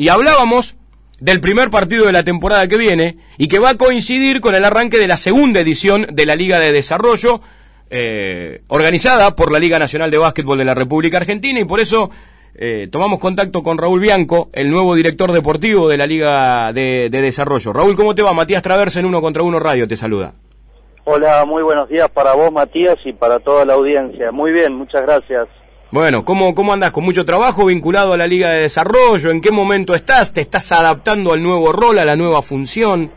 y hablábamos del primer partido de la temporada que viene y que va a coincidir con el arranque de la segunda edición de la Liga de Desarrollo, eh, organizada por la Liga Nacional de Básquetbol de la República Argentina y por eso eh, tomamos contacto con Raúl Bianco, el nuevo director deportivo de la Liga de, Desarrollo. Raúl, ¿cómo te va? Matías Traversa en Uno contra Uno Radio te saluda. Hola, muy buenos días para vos, Matías, y para toda la audiencia. Muy bien, muchas gracias. Bueno, ¿cómo, ¿cómo andás? ¿Con mucho trabajo vinculado a la Liga de Desarrollo? ¿En qué momento estás? ¿Te estás adaptando al nuevo rol, a la nueva función?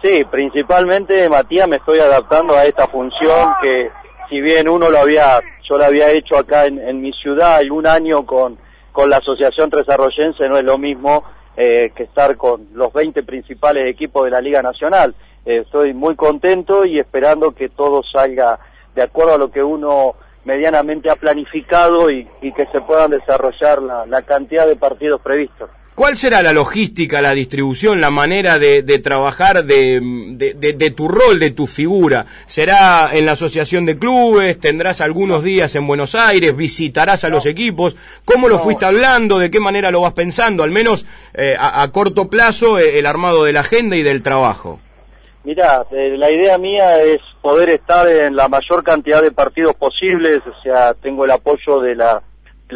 Sí, principalmente, Matías, me estoy adaptando a esta función que, si bien uno lo había, yo lo había hecho acá en, mi ciudad y un año con, con la Asociación Desarrollense, no es lo mismo eh, que estar con los 20 principales equipos de la Liga Nacional. Eh, estoy muy contento y esperando que todo salga de acuerdo a lo que uno medianamente ha planificado y, que se puedan desarrollar la, cantidad de partidos previstos. ¿Cuál será la logística, la distribución, la manera de, trabajar de, tu rol, de tu figura? ¿Será en la asociación de clubes? ¿Tendrás algunos días en Buenos Aires? ¿Visitarás a los equipos? ¿Cómo lo fuiste hablando? ¿De qué manera lo vas pensando? Al menos eh, a, corto plazo, eh, el armado de la agenda y del trabajo. Mira, eh, la idea mía es poder estar en la mayor cantidad de partidos posibles, o sea, tengo el apoyo de la,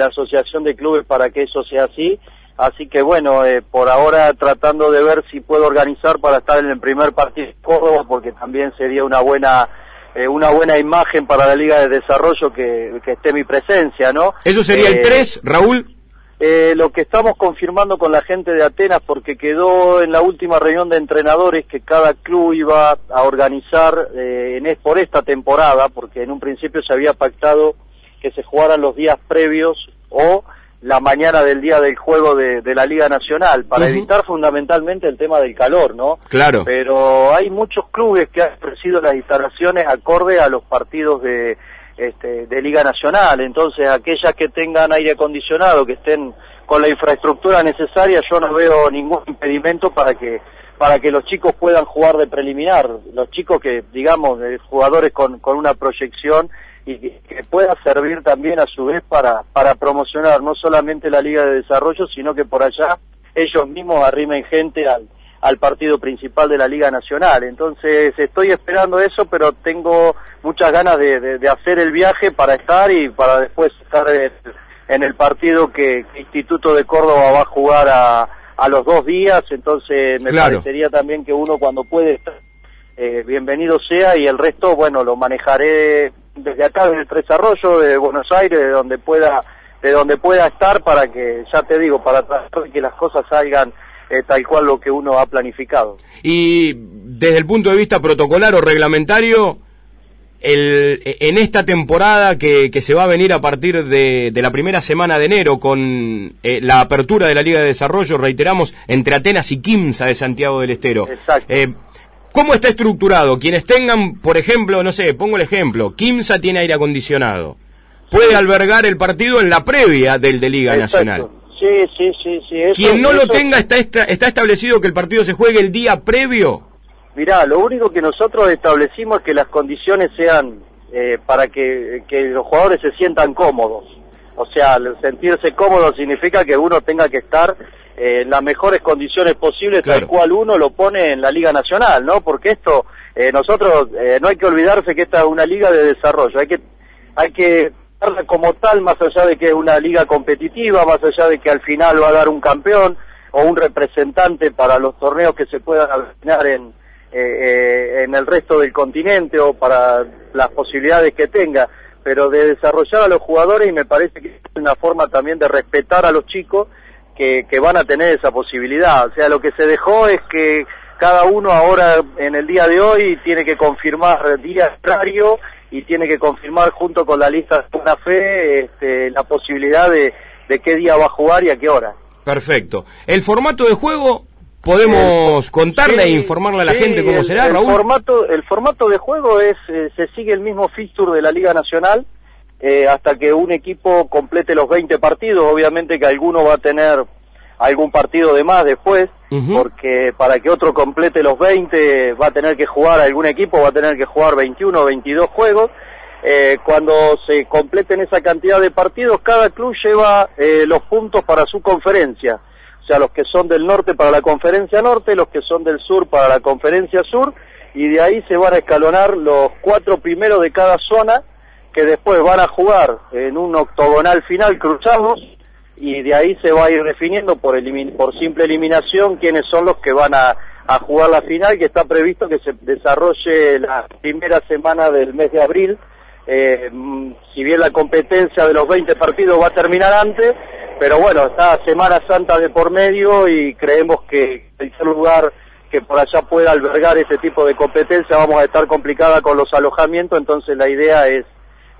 Asociación de Clubes para que eso sea así, así que bueno, eh, por ahora tratando de ver si puedo organizar para estar en el primer partido de Córdoba, porque también sería una buena eh, una buena imagen para la Liga de Desarrollo que, que esté mi presencia, ¿no? ¿Eso sería el 3, Raúl? Eh, lo que estamos confirmando con la gente de Atenas, porque quedó en la última reunión de entrenadores que cada club iba a organizar eh, en, por esta temporada, porque en un principio se había pactado que se jugaran los días previos o la mañana del día del juego de, la Liga Nacional, para evitar fundamentalmente el tema del calor, ¿no? Claro. Pero hay muchos clubes que han ofrecido las instalaciones acorde a los partidos de este, de Liga Nacional. Entonces, aquellas que tengan aire acondicionado, que estén con la infraestructura necesaria, yo no veo ningún impedimento para que para que los chicos puedan jugar de preliminar, los chicos que, digamos, de jugadores con, con una proyección y que, que, pueda servir también a su vez para, para promocionar no solamente la Liga de Desarrollo, sino que por allá ellos mismos arrimen gente al, al partido principal de la Liga Nacional. Entonces estoy esperando eso, pero tengo muchas ganas de, hacer el viaje para estar y para después estar en, el partido que, Instituto de Córdoba va a jugar a, a los dos días. Entonces me parecería también que uno cuando puede estar, eh, bienvenido sea y el resto, bueno, lo manejaré desde acá, desde el Tres Arroyo, de Buenos Aires, de donde pueda de donde pueda estar para que, ya te digo, para tratar de que las cosas salgan eh, tal cual lo que uno ha planificado. Y desde el punto de vista protocolar o reglamentario, el, en esta temporada que, se va a venir a partir de, la primera semana de enero con eh, la apertura de la Liga de Desarrollo, reiteramos, entre Atenas y Quimsa de Santiago del Estero. Exacto. Eh, ¿Cómo está estructurado? Quienes tengan, por ejemplo, no sé, pongo el ejemplo, Quimsa tiene aire acondicionado. Puede albergar el partido en la previa del de Liga Nacional. Sí, sí, sí, sí. Quien no lo tenga, está, está establecido que el partido se juegue el día previo. Mirá, lo único que nosotros establecimos es que las condiciones sean eh, para que, los jugadores se sientan cómodos. O sea, sentirse cómodo significa que uno tenga que estar eh, en las mejores condiciones posibles, tal cual uno lo pone en la Liga Nacional, ¿no? Porque esto, eh, nosotros, no hay que olvidarse que esta es una liga de desarrollo, hay que, hay que como tal, más allá de que es una liga competitiva, más allá de que al final va a dar un campeón o un representante para los torneos que se puedan ganar en, eh, eh, en el resto del continente o para las posibilidades que tenga, pero de desarrollar a los jugadores y me parece que es una forma también de respetar a los chicos que, que van a tener esa posibilidad. O sea, lo que se dejó es que cada uno ahora en el día de hoy tiene que confirmar día horario y tiene que confirmar junto con la lista de una fe este, la posibilidad de, de qué día va a jugar y a qué hora. Perfecto. ¿El formato de juego podemos contarle e informarle a la gente cómo será, el Raúl? Formato, el formato de juego es, eh, se sigue el mismo fixture de la Liga Nacional eh, hasta que un equipo complete los 20 partidos. Obviamente que alguno va a tener algún partido de más después, porque para que otro complete los 20 va a tener que jugar, algún equipo va a tener que jugar 21 o 22 juegos. Eh, cuando se completen esa cantidad de partidos, cada club lleva eh, los puntos para su conferencia. o sea, los que son del norte para la conferencia norte, los que son del sur para la conferencia sur, y de ahí se van a escalonar los cuatro primeros de cada zona, que después van a jugar en un octogonal final cruzados, y de ahí se va a ir definiendo por, por simple eliminación quiénes son los que van a, jugar la final, que está previsto que se desarrolle la primera semana del mes de abril, eh, mm, si bien la competencia de los 20 partidos va a terminar antes, pero bueno, está Semana Santa de por medio y creemos que el lugar que por allá pueda albergar este tipo de competencia vamos a estar complicada con los alojamientos, entonces la idea es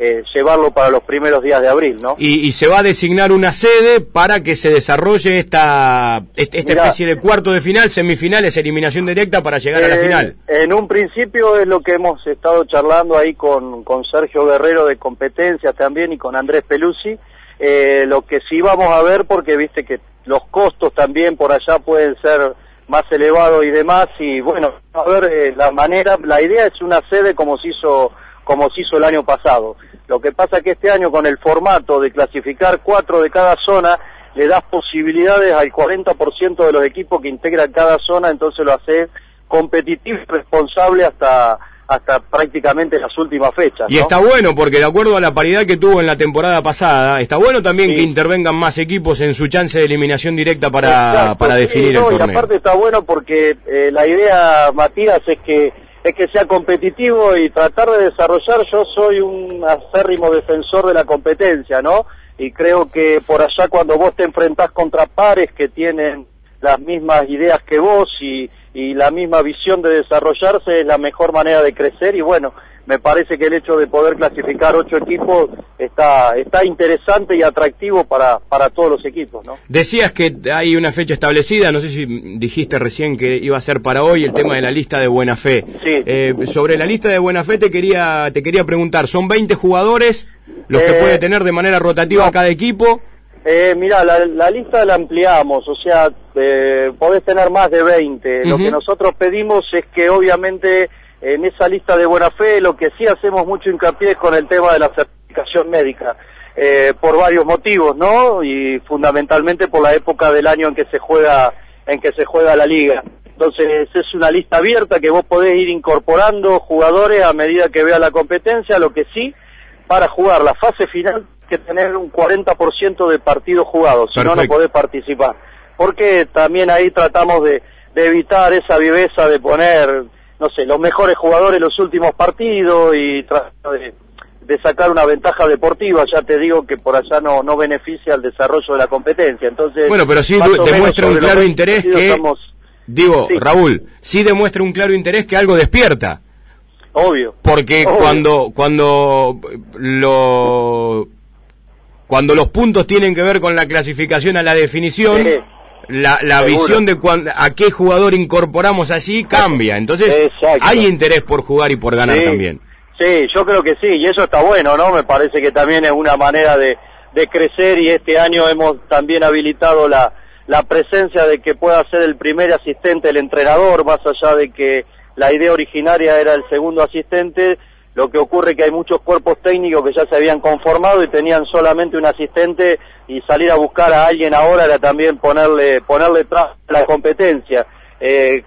eh, llevarlo para los primeros días de abril, ¿no? Y, se va a designar una sede para que se desarrolle esta, esta, especie de cuarto de final, semifinales, eliminación directa para llegar a la eh, final. En un principio es lo que hemos estado charlando ahí con, con Sergio Guerrero de competencias también y con Andrés Pelusi, eh, lo que sí vamos a ver porque viste que los costos también por allá pueden ser más elevados y demás y bueno, a ver la manera, la idea es una sede como se hizo como se hizo el año pasado. Lo que pasa es que este año con el formato de clasificar cuatro de cada zona, le das posibilidades al 40% de los equipos que integran cada zona, entonces lo hace competitivo y responsable hasta hasta prácticamente las últimas fechas. Y está bueno, porque de acuerdo a la paridad que tuvo en la temporada pasada, está bueno también que intervengan más equipos en su chance de eliminación directa para, para definir el torneo. Y aparte está bueno porque eh, la idea, Matías, es que es que sea competitivo y tratar de desarrollar. Yo soy un acérrimo defensor de la competencia, ¿no? Y creo que por allá cuando vos te enfrentás contra pares que tienen las mismas ideas que vos y, y la misma visión de desarrollarse es la mejor manera de crecer y bueno, me parece que el hecho de poder clasificar ocho equipos está, está interesante y atractivo para, para todos los equipos, ¿no? Decías que hay una fecha establecida, no sé si dijiste recién que iba a ser para hoy el tema de la lista de buena fe. Sí. Eh, sobre la lista de buena fe te quería, te quería preguntar, ¿son 20 jugadores los que eh, puede tener de manera rotativa cada equipo? Eh, mira, la, la, lista la ampliamos, o sea, eh, podés tener más de 20. Lo que nosotros pedimos es que obviamente en esa lista de buena fe lo que sí hacemos mucho hincapié es con el tema de la certificación médica, eh, por varios motivos, ¿no? Y fundamentalmente por la época del año en que se juega, en que se juega la liga. Entonces es una lista abierta que vos podés ir incorporando jugadores a medida que vea la competencia, lo que sí, para jugar la fase final que tener un 40% de partidos jugados, si no, no podés participar. Porque también ahí tratamos de, de evitar esa viveza de poner no sé, los mejores jugadores en los últimos partidos y tratar de, sacar una ventaja deportiva, ya te digo que por allá no, no beneficia al desarrollo de la competencia. Entonces, bueno, pero sí demuestra un claro interés que, digo, Raúl, sí demuestra un claro interés que algo despierta. Obvio. Porque cuando, cuando lo, cuando los puntos tienen que ver con la clasificación a la definición, la, la visión de a qué jugador incorporamos allí cambia. Entonces, hay interés por jugar y por ganar también. Sí, yo creo que sí, y eso está bueno, ¿no? Me parece que también es una manera de, de crecer y este año hemos también habilitado la, la presencia de que pueda ser el primer asistente el entrenador, más allá de que la idea originaria era el segundo asistente, lo que ocurre que hay muchos cuerpos técnicos que ya se habían conformado y tenían solamente un asistente y salir a buscar a alguien ahora era también ponerle ponerle tras la competencia. Eh,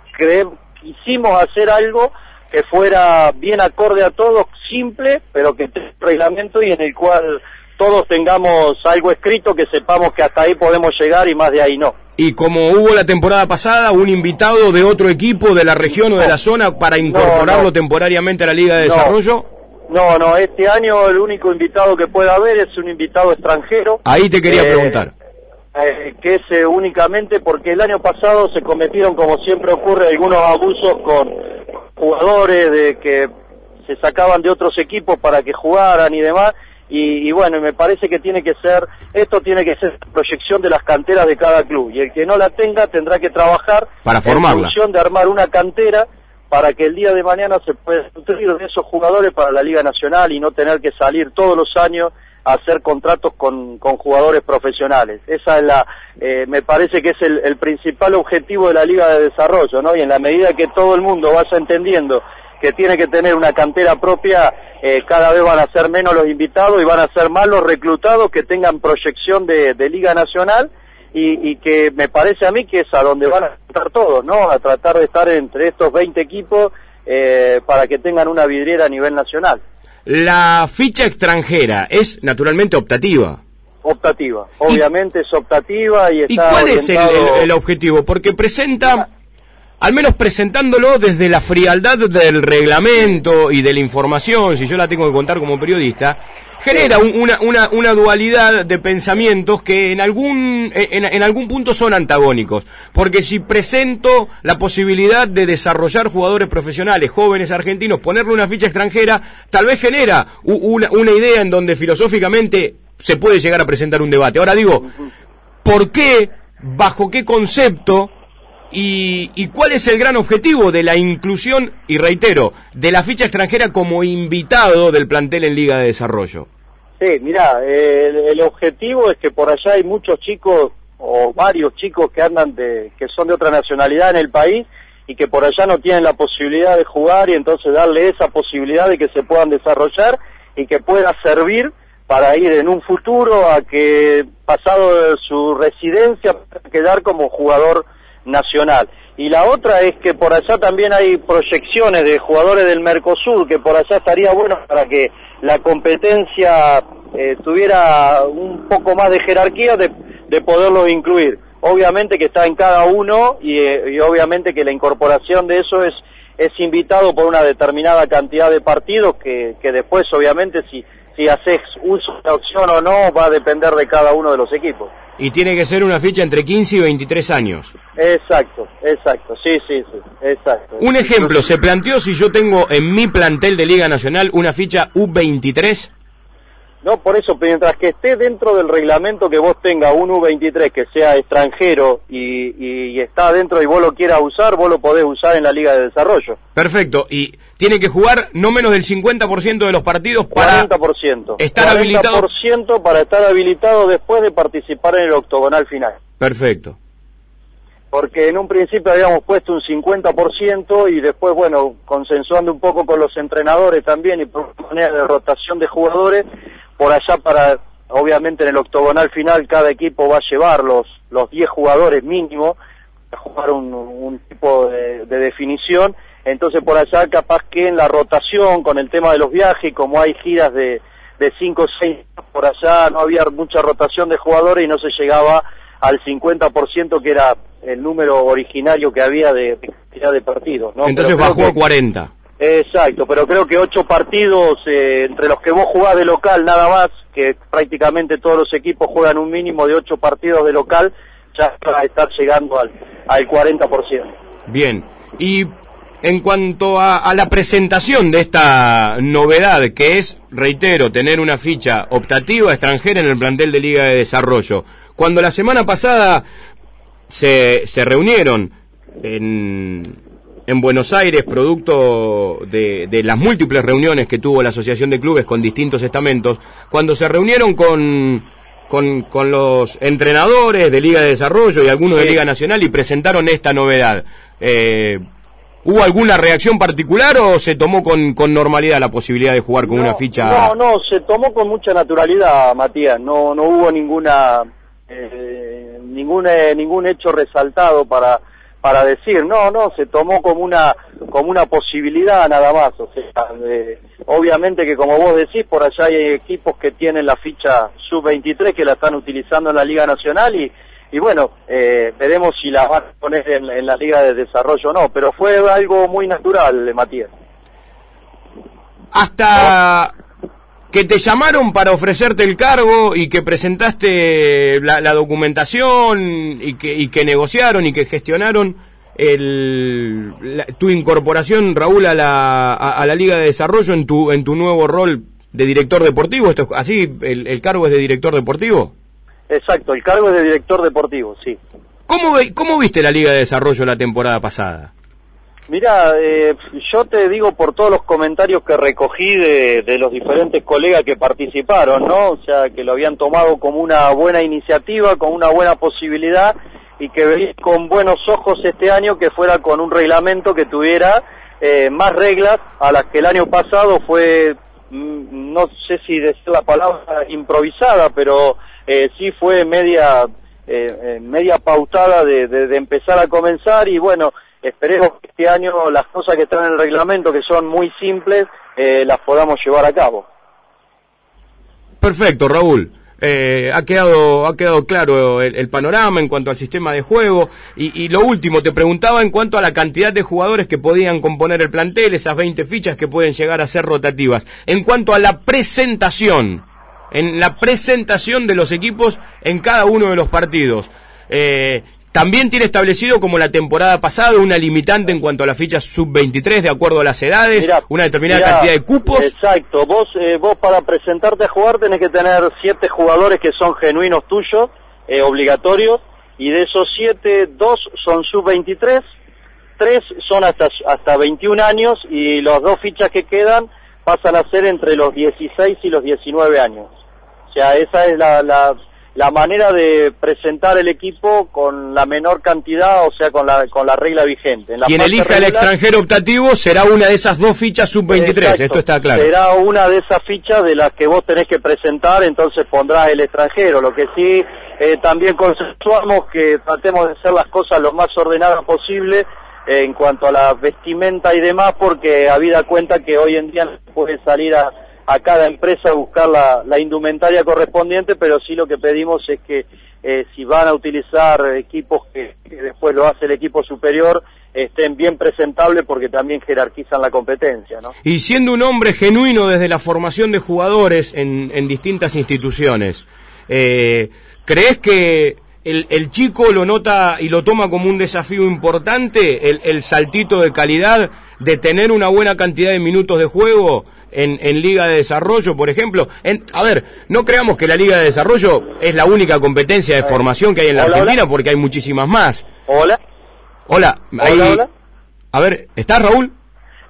quisimos hacer algo que fuera bien acorde a todos, simple, pero que tenga reglamento y en el cual todos tengamos algo escrito que sepamos que hasta ahí podemos llegar y más de ahí no. Y como hubo la temporada pasada, un invitado de otro equipo de la región o de la zona para incorporarlo temporariamente a la Liga de Desarrollo. No, no, este año el único invitado que puede haber es un invitado extranjero. Ahí te quería eh, preguntar. Eh, que es eh, únicamente porque el año pasado se cometieron, como siempre ocurre, algunos abusos con jugadores de que se sacaban de otros equipos para que jugaran y demás, y, bueno, me parece que tiene que ser, esto tiene que ser proyección de las canteras de cada club, y el que no la tenga tendrá que trabajar para formarla. en de armar una cantera para que el día de mañana se pueda nutrir de esos jugadores para la Liga Nacional y no tener que salir todos los años a hacer contratos con, con jugadores profesionales. Esa es la, eh, me parece que es el, el principal objetivo de la Liga de Desarrollo, ¿no? Y en la medida que todo el mundo vaya entendiendo que tiene que tener una cantera propia, eh, cada vez van a ser menos los invitados y van a ser más los reclutados que tengan proyección de, Liga Nacional y, que me parece a mí que es a donde van a estar todos, ¿no? A tratar de estar entre estos 20 equipos eh, para que tengan una vidriera a nivel nacional. La ficha extranjera es naturalmente optativa. Optativa, obviamente es optativa y está ¿Y cuál es el, objetivo? Porque presenta al menos presentándolo desde la frialdad del reglamento y de la información, si yo la tengo que contar como periodista, genera una, una, una, dualidad de pensamientos que en algún, en, algún punto son antagónicos. Porque si presento la posibilidad de desarrollar jugadores profesionales, jóvenes argentinos, ponerle una ficha extranjera, tal vez genera una, una idea en donde filosóficamente se puede llegar a presentar un debate. Ahora digo, ¿por qué, bajo qué concepto y, cuál es el gran objetivo de la inclusión, y reitero, de la ficha extranjera como invitado del plantel en Liga de Desarrollo? Sí, mira, el, objetivo es que por allá hay muchos chicos o varios chicos que andan de, que son de otra nacionalidad en el país y que por allá no tienen la posibilidad de jugar y entonces darle esa posibilidad de que se puedan desarrollar y que pueda servir para ir en un futuro a que pasado su residencia quedar como jugador nacional. Y la otra es que por allá también hay proyecciones de jugadores del Mercosur, que por allá estaría bueno para que la competencia eh, tuviera un poco más de jerarquía de, de poderlos incluir. Obviamente que está en cada uno y, eh, y obviamente que la incorporación de eso es es invitado por una determinada cantidad de partidos que, que después obviamente si si haces uso de opción o no va a depender de cada uno de los equipos. Y tiene que ser una ficha entre 15 y 23 años. Exacto, exacto, sí, sí, sí, exacto. Un ejemplo, ¿se planteó si yo tengo en mi plantel de Liga Nacional una ficha U23? No, por eso, mientras que esté dentro del reglamento que vos tenga un U23 que sea extranjero y, está dentro y vos lo quieras usar, vos lo podés usar en la Liga de Desarrollo. Perfecto, y tiene que jugar no menos del 50% de los partidos para 40%, estar 40% habilitado. para estar habilitado después de participar en el octogonal final. Perfecto. Porque en un principio habíamos puesto un 50% y después, bueno, consensuando un poco con los entrenadores también y por manera de rotación de jugadores, por allá para, obviamente en el octogonal final cada equipo va a llevar los, los 10 jugadores mínimo a jugar un, tipo de, definición, entonces por allá capaz que en la rotación con el tema de los viajes, como hay giras de, de 5 o 6, por allá no había mucha rotación de jugadores y no se llegaba al 50% que era el número originario que había de, cantidad de partidos. ¿no? Entonces bajó a 40. Exacto, pero creo que ocho partidos, eh, entre los que vos jugás de local nada más, que prácticamente todos los equipos juegan un mínimo de ocho partidos de local, ya va a estar llegando al, al 40%. Bien, y en cuanto a, la presentación de esta novedad, que es, reitero, tener una ficha optativa extranjera en el plantel de Liga de Desarrollo, cuando la semana pasada se, se reunieron en en Buenos Aires, producto de, las múltiples reuniones que tuvo la Asociación de Clubes con distintos estamentos, cuando se reunieron con, con, los entrenadores de Liga de Desarrollo y algunos de Liga Nacional y presentaron esta novedad. Eh, ¿Hubo alguna reacción particular o se tomó con, con normalidad la posibilidad de jugar con una ficha? No, no, se tomó con mucha naturalidad, Matías. No, no hubo ninguna, eh, ningún, ningún hecho resaltado para para decir, no, no, se tomó como una como una posibilidad nada más, o sea, obviamente que como vos decís, por allá hay equipos que tienen la ficha sub-23 que la están utilizando en la Liga Nacional y, y bueno, eh, veremos si la van a poner en, la Liga de Desarrollo o no, pero fue algo muy natural, Matías. Hasta que te llamaron para ofrecerte el cargo y que presentaste la, documentación y que, y que negociaron y que gestionaron el, tu incorporación, Raúl, a la, a, la Liga de Desarrollo en tu, en tu nuevo rol de director deportivo. ¿Esto así? El, ¿El cargo es de director deportivo? Exacto, el cargo es de director deportivo, sí. ¿Cómo, cómo viste la Liga de Desarrollo la temporada pasada? Mira, eh, yo te digo por todos los comentarios que recogí de, los diferentes colegas que participaron, ¿no? O sea, que lo habían tomado como una buena iniciativa, como una buena posibilidad y que veía con buenos ojos este año que fuera con un reglamento que tuviera eh, más reglas a las que el año pasado fue, mm, no sé si decir la palabra improvisada, pero eh, sí fue media media pautada de, de, empezar a comenzar y bueno, esperemos que este año las cosas que están en el reglamento, que son muy simples, las podamos llevar a cabo. Perfecto, Raúl. Eh, ha quedado ha quedado claro el, panorama en cuanto al sistema de juego y, lo último te preguntaba en cuanto a la cantidad de jugadores que podían componer el plantel esas 20 fichas que pueden llegar a ser rotativas en cuanto a la presentación en la presentación de los equipos en cada uno de los partidos eh, también tiene establecido, como la temporada pasada, una limitante en cuanto a las fichas sub-23, de acuerdo a las edades, una determinada cantidad de cupos. Exacto, vos, eh, vos para presentarte a jugar tenés que tener siete jugadores que son genuinos tuyos, eh, obligatorios, y de esos siete, dos son sub-23, tres son hasta, hasta 21 años, y los dos fichas que quedan pasan a ser entre los 16 y los 19 años. O sea, esa es la, la la manera de presentar el equipo con la menor cantidad, o sea, con la, con la regla vigente. En Quien elija el extranjero optativo será una de esas dos fichas sub-23, esto está claro. Será una de esas fichas de las que vos tenés que presentar, entonces pondrás el extranjero. Lo que sí, eh, también consensuamos que tratemos de hacer las cosas lo más ordenadas posible eh, en cuanto a la vestimenta y demás, porque habida cuenta que hoy en día no puede salir a a cada empresa buscar la, indumentaria correspondiente, pero sí lo que pedimos es que eh, si van a utilizar equipos que, después lo hace el equipo superior, estén bien presentables porque también jerarquizan la competencia. ¿no? Y siendo un hombre genuino desde la formación de jugadores en, en distintas instituciones, eh, ¿crees que el, el, chico lo nota y lo toma como un desafío importante, el, el saltito de calidad, de tener una buena cantidad de minutos de juego? En, en Liga de Desarrollo, por ejemplo. En, a ver, no creamos que la Liga de Desarrollo es la única competencia de formación que hay en la Argentina, porque hay muchísimas más. Hola. Hola. Hola, A ver, ¿estás Raúl?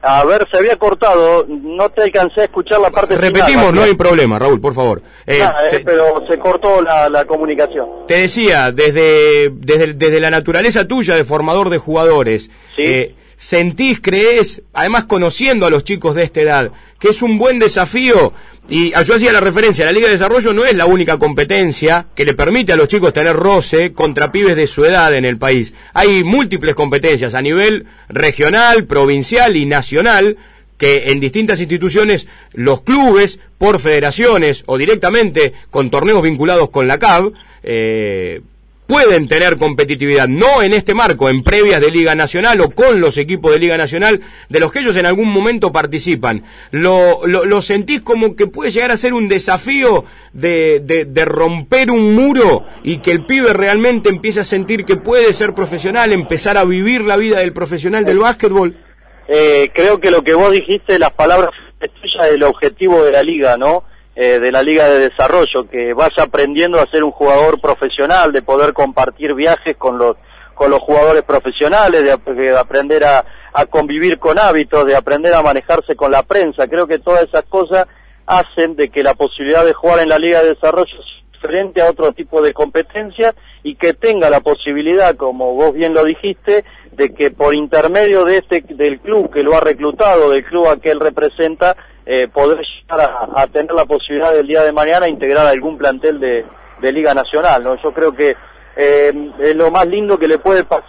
A ver, se había cortado, no te alcancé a escuchar la parte Repetimos, no hay problema, Raúl, por favor. Eh, eh, pero se cortó la, la, comunicación. Te decía, desde, desde, desde la naturaleza tuya de formador de jugadores, ¿Sí? eh, sentís, crees, además conociendo a los chicos de esta edad, que es un buen desafío, y yo hacía la referencia, la Liga de Desarrollo no es la única competencia que le permite a los chicos tener roce contra pibes de su edad en el país. Hay múltiples competencias a nivel regional, provincial y nacional, que en distintas instituciones los clubes, por federaciones o directamente con torneos vinculados con la CAB, eh, pueden tener competitividad, no en este marco, en previas de Liga Nacional o con los equipos de Liga Nacional, de los que ellos en algún momento participan. ¿Lo, lo, sentís como que puede llegar a ser un desafío de, de, romper un muro y que el pibe realmente empiece a sentir que puede ser profesional, empezar a vivir la vida del profesional del básquetbol? Eh, creo que lo que vos dijiste, las palabras tuyas, el objetivo de la liga, ¿no? Eh, de la Liga de Desarrollo, que vaya aprendiendo a ser un jugador profesional, de poder compartir viajes con los, con los jugadores profesionales, de, aprender a, a, convivir con hábitos, de aprender a manejarse con la prensa. Creo que todas esas cosas hacen de que la posibilidad de jugar en la Liga de Desarrollo frente a otro tipo de competencia y que tenga la posibilidad, como vos bien lo dijiste, de que por intermedio de este del club que lo ha reclutado, del club a que él representa, eh, poder llegar a, tener la posibilidad del día de mañana integrar algún plantel de, Liga Nacional. ¿no? Yo creo que eh, es lo más lindo que le puede pasar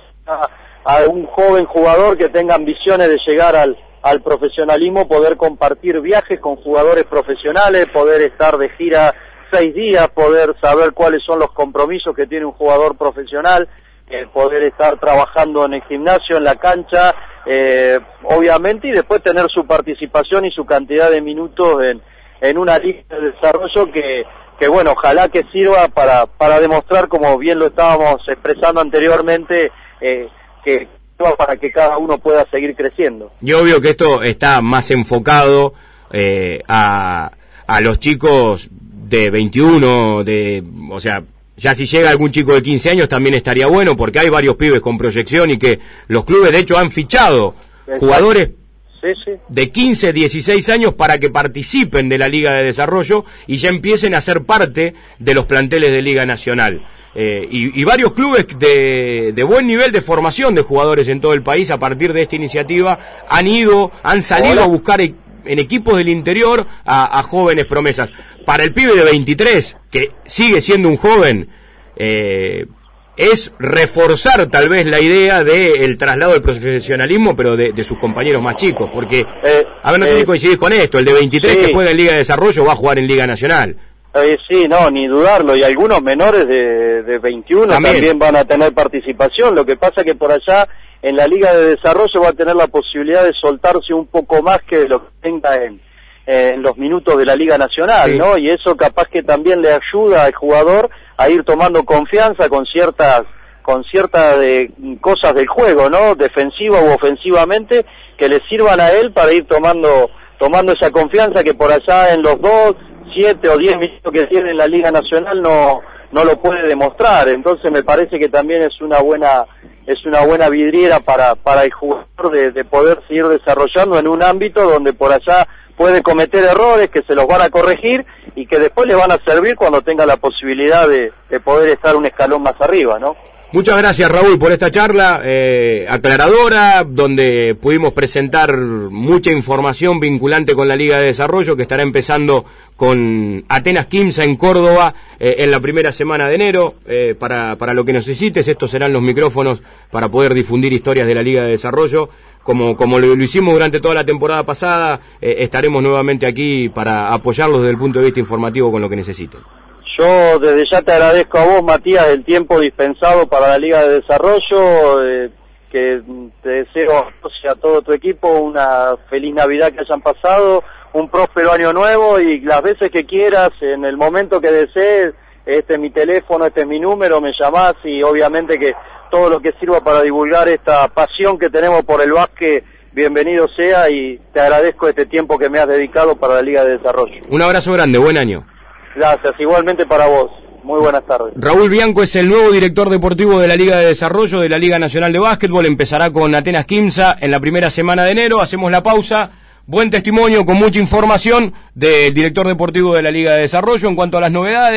a, un joven jugador que tenga ambiciones de llegar al, al profesionalismo, poder compartir viajes con jugadores profesionales, poder estar de gira seis días, poder saber cuáles son los compromisos que tiene un jugador profesional, eh, poder estar trabajando en el gimnasio, en la cancha, eh, obviamente, y después tener su participación y su cantidad de minutos en, en una lista de desarrollo que, que, bueno, ojalá que sirva para, para demostrar, como bien lo estábamos expresando anteriormente, eh, que para que cada uno pueda seguir creciendo. Y obvio que esto está más enfocado eh, a, a los chicos de 21, de, o sea, ya si llega algún chico de 15 años también estaría bueno porque hay varios pibes con proyección y que los clubes de hecho han fichado jugadores de 15, 16 años para que participen de la Liga de Desarrollo y ya empiecen a ser parte de los planteles de Liga Nacional. Eh, y, varios clubes de, de, buen nivel de formación de jugadores en todo el país a partir de esta iniciativa han ido, han salido a buscar e, en equipos del interior a, a jóvenes promesas para el pibe de 23, que sigue siendo un joven, eh, es reforzar tal vez la idea del traslado del profesionalismo, pero de, sus compañeros más chicos, porque, eh, a ver, no sé si eh, coincidís con esto, el de 23 que juega en Liga de Desarrollo va a jugar en Liga Nacional. Eh, sí, no, ni dudarlo, y algunos menores de, de 21 también. van a tener participación, lo que pasa que por allá en la Liga de Desarrollo va a tener la posibilidad de soltarse un poco más que lo que tenga en, en los minutos de la Liga Nacional, ¿no? Y eso capaz que también le ayuda al jugador a ir tomando confianza con ciertas con ciertas de, cosas del juego, ¿no? Defensiva u ofensivamente que le sirvan a él para ir tomando tomando esa confianza que por allá en los dos, siete o diez minutos que tiene en la Liga Nacional no no lo puede demostrar. Entonces me parece que también es una buena es una buena vidriera para para el jugador de, de poder seguir desarrollando en un ámbito donde por allá puede cometer errores que se los van a corregir y que después le van a servir cuando tenga la posibilidad de, poder estar un escalón más arriba, ¿no? Muchas gracias Raúl por esta charla eh, aclaradora, donde pudimos presentar mucha información vinculante con la Liga de Desarrollo que estará empezando con Atenas Quimsa en Córdoba eh, en la primera semana de enero. Eh, para, para lo que necesites, estos serán los micrófonos para poder difundir historias de la Liga de Desarrollo como, como lo, hicimos durante toda la temporada pasada, eh, estaremos nuevamente aquí para apoyarlos desde el punto de vista informativo con lo que necesiten. Yo desde ya te agradezco a vos, Matías, el tiempo dispensado para la Liga de Desarrollo, eh, que te deseo a todo tu equipo una feliz Navidad que hayan pasado, un próspero año nuevo y las veces que quieras, en el momento que desees, este es mi teléfono, este es mi número, me llamás y obviamente que todo lo que sirva para divulgar esta pasión que tenemos por el básquet, bienvenido sea y te agradezco este tiempo que me has dedicado para la Liga de Desarrollo. Un abrazo grande, buen año. Gracias, igualmente para vos. Muy buenas tardes. Raúl Bianco es el nuevo director deportivo de la Liga de Desarrollo de la Liga Nacional de Básquetbol. Empezará con Atenas Quimsa en la primera semana de enero. Hacemos la pausa. Buen testimonio con mucha información del director deportivo de la Liga de Desarrollo en cuanto a las novedades.